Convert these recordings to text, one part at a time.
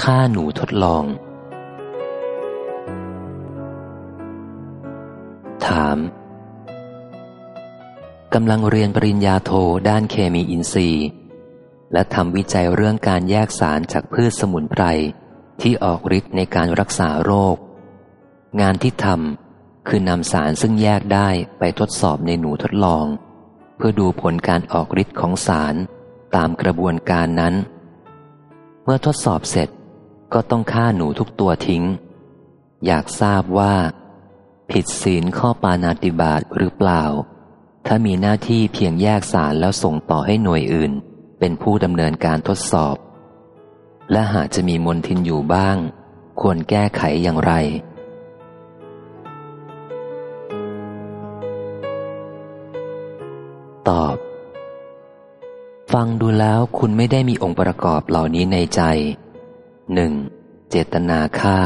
ฆ่าหนูทดลอง ถามกำลังเรียนปริญญาโทด้านเคมีอินทรีย์ และทำวิจัยเรื่องการแยกสารจากพืชสมุนไพร ที่ออกฤทธิ์ในการรักษาโรค งานที่ทำคือนำสารซึ่งแยกได้ไปทดสอบในหนูทดลอง เพื่อดูผลการออกฤทธิ์ของสารตามกระบวนการนั้น เมื่อทดสอบเสร็จ ก็ต้องฆ่าหนูทุกตัวทิ้ง อยากทราบว่า ผิดศีลข้อปานาติบาตหรือเปล่า ถ้ามีหน้าที่เพียงแยกสารแล้วส่งต่อให้หน่วยอื่น เป็นผู้ดำเนินการทดสอบ และหากจะมีมนทินอยู่บ้าง ควรแก้ไขอย่างไรตอบ ฟังดูแล้วคุณไม่ได้มีองค์ประกอบเหล่านี้ในใจ หนึ่งเจตนาฆ่า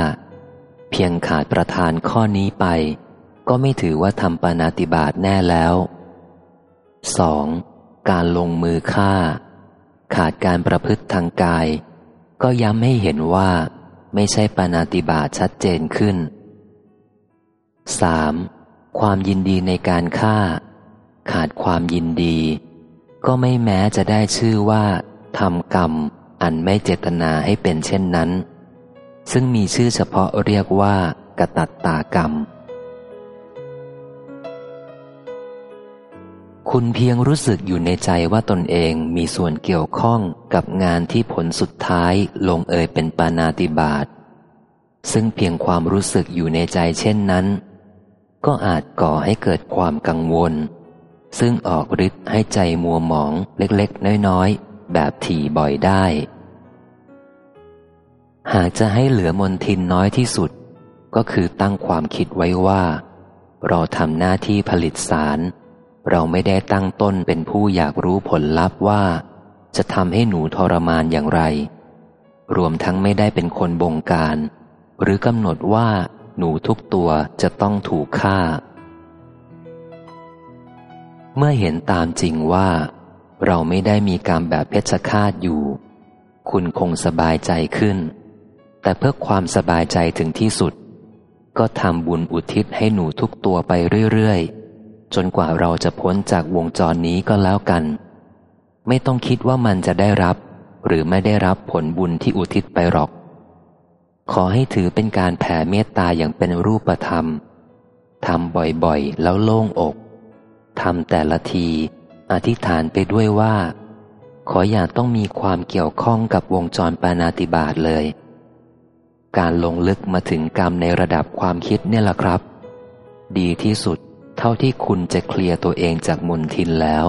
เพียงขาดประธานข้อนี้ไป ก็ไม่ถือว่าทำปานาติบาตแน่แล้ว 2. การลงมือฆ่า ขาดการประพฤติทางกาย ก็ย้ำให้เห็นว่า ไม่ใช่ปานาติบาตชัดเจนขึ้น 3. ความยินดีในการฆ่า ขาดความยินดี ก็ไม่แม้จะได้ชื่อว่าทำกรรม อันไม่เจตนาให้เป็นเช่นนั้น ซึ่งมีชื่อเฉพาะเรียกว่ากตัตตากรรม คุณเพียงรู้สึกอยู่ในใจว่าตนเองมีส่วนเกี่ยวข้องกับงานที่ผลสุดท้ายลงเอยเป็นปานาติบาตซึ่งเพียงความรู้สึกอยู่ในใจเช่นนั้น ก็อาจก่อให้เกิดความกังวล ซึ่งออกฤทธิ์ให้ใจมัวหมองเล็กๆ น้อยๆ แบบถี่บ่อยได้ หากจะให้เหลือมนทินน้อยที่สุด ก็คือตั้งความคิดไว้ว่า เราทำหน้าที่ผลิตสาร เราไม่ได้ตั้งต้นเป็นผู้อยากรู้ผลลัพธ์ว่า จะทำให้หนูทรมานอย่างไร รวมทั้งไม่ได้เป็นคนบงการ หรือกำหนดว่าหนูทุกตัวจะต้องถูกฆ่า เมื่อเห็นตามจริงว่า เราไม่ได้มีกรรแบบเพชฌฆาตอยู่ คุณคงสบายใจขึ้น แต่เพื่อความสบายใจถึงที่สุด ก็ทำบุญอุทิศให้หนูทุกตัวไปเรื่อยๆ จนกว่าเราจะพ้นจากวงจรนี้ก็แล้วกัน ไม่ต้องคิดว่ามันจะได้รับ หรือไม่ได้รับผลบุญที่อุทิศไปหรอก ขอให้ถือเป็นการแผ่เมตตาอย่างเป็นรูปธรรมทำบ่อยๆ แล้วโล่งอกทำแต่ละที อธิษฐานไปด้วยว่า ขออย่าต้องมีความเกี่ยวข้องกับวงจรปานาติบาตเลย การลงลึกมาถึงกรรมในระดับความคิดเนี่ยแหละครับ ดีที่สุดเท่าที่คุณจะเคลียร์ตัวเองจากมุนทินแล้ว